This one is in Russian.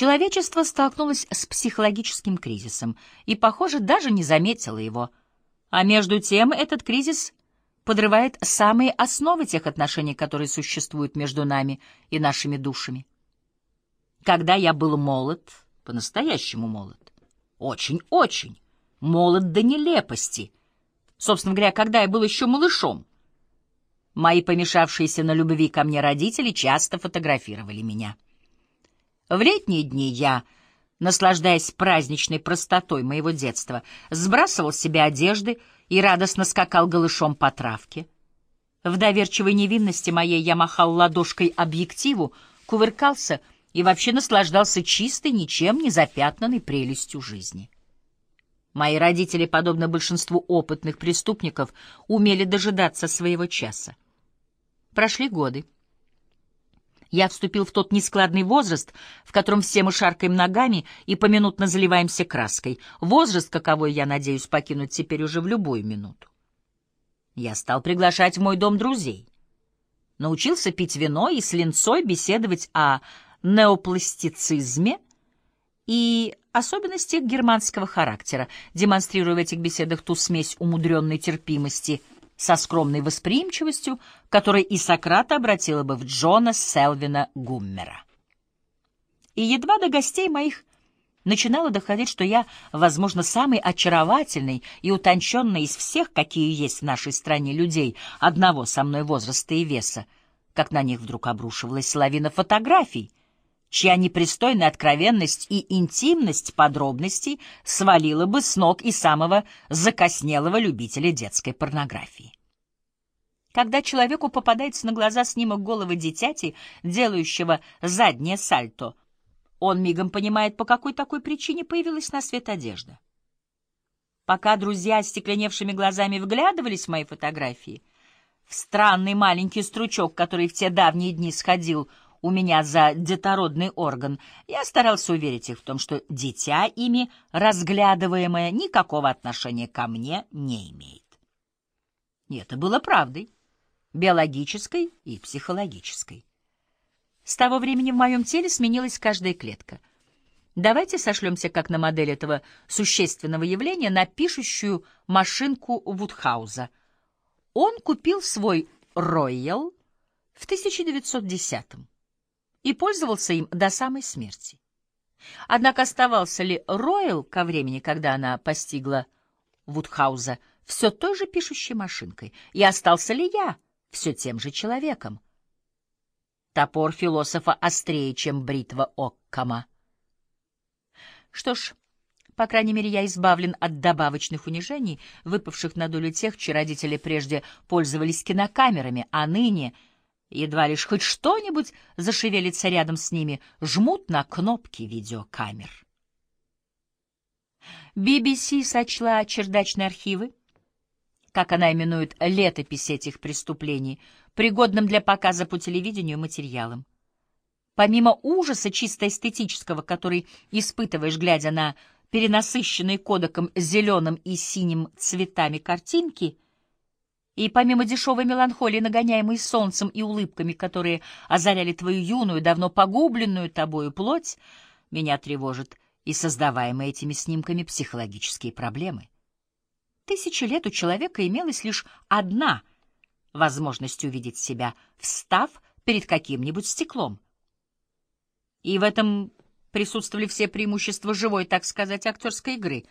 Человечество столкнулось с психологическим кризисом и, похоже, даже не заметило его. А между тем этот кризис подрывает самые основы тех отношений, которые существуют между нами и нашими душами. Когда я был молод, по-настоящему молод, очень-очень молод до нелепости, собственно говоря, когда я был еще малышом, мои помешавшиеся на любви ко мне родители часто фотографировали меня. В летние дни я, наслаждаясь праздничной простотой моего детства, сбрасывал с себя одежды и радостно скакал голышом по травке. В доверчивой невинности моей я махал ладошкой объективу, кувыркался и вообще наслаждался чистой, ничем не запятнанной прелестью жизни. Мои родители, подобно большинству опытных преступников, умели дожидаться своего часа. Прошли годы. Я вступил в тот нескладный возраст, в котором все мы шаркаем ногами и поминутно заливаемся краской. Возраст, каковой я надеюсь покинуть теперь уже в любую минуту. Я стал приглашать в мой дом друзей. Научился пить вино и с линцой беседовать о неопластицизме и особенностях германского характера, демонстрируя в этих беседах ту смесь умудренной терпимости — со скромной восприимчивостью, которой и Сократа обратила бы в Джона Селвина Гуммера. И едва до гостей моих начинало доходить, что я, возможно, самый очаровательный и утонченный из всех, какие есть в нашей стране людей одного со мной возраста и веса, как на них вдруг обрушивалась лавина фотографий, чья непристойная откровенность и интимность подробностей свалила бы с ног и самого закоснелого любителя детской порнографии. Когда человеку попадается на глаза снимок головы дитяти, делающего заднее сальто, он мигом понимает, по какой такой причине появилась на свет одежда. Пока друзья стекленевшими глазами вглядывались в мои фотографии, в странный маленький стручок, который в те давние дни сходил у меня за детородный орган, я старался уверить их в том, что дитя ими разглядываемое никакого отношения ко мне не имеет. И это было правдой, биологической и психологической. С того времени в моем теле сменилась каждая клетка. Давайте сошлемся, как на модель этого существенного явления, на пишущую машинку Вудхауза. Он купил свой «Роял» в 1910 -м и пользовался им до самой смерти. Однако оставался ли Ройл ко времени, когда она постигла Вудхауза, все той же пишущей машинкой, и остался ли я все тем же человеком? Топор философа острее, чем бритва Оккама. Что ж, по крайней мере, я избавлен от добавочных унижений, выпавших на долю тех, чьи родители прежде пользовались кинокамерами, а ныне — Едва лишь хоть что-нибудь зашевелится рядом с ними, жмут на кнопки видеокамер. BBC сочла чердачные архивы, как она именует летопись этих преступлений, пригодным для показа по телевидению материалом. Помимо ужаса чисто эстетического, который испытываешь, глядя на перенасыщенные кодеком зеленым и синим цветами картинки — и помимо дешевой меланхолии, нагоняемой солнцем и улыбками, которые озаряли твою юную, давно погубленную тобою плоть, меня тревожат и создаваемые этими снимками психологические проблемы. Тысячи лет у человека имелась лишь одна возможность увидеть себя, встав перед каким-нибудь стеклом. И в этом присутствовали все преимущества живой, так сказать, актерской игры.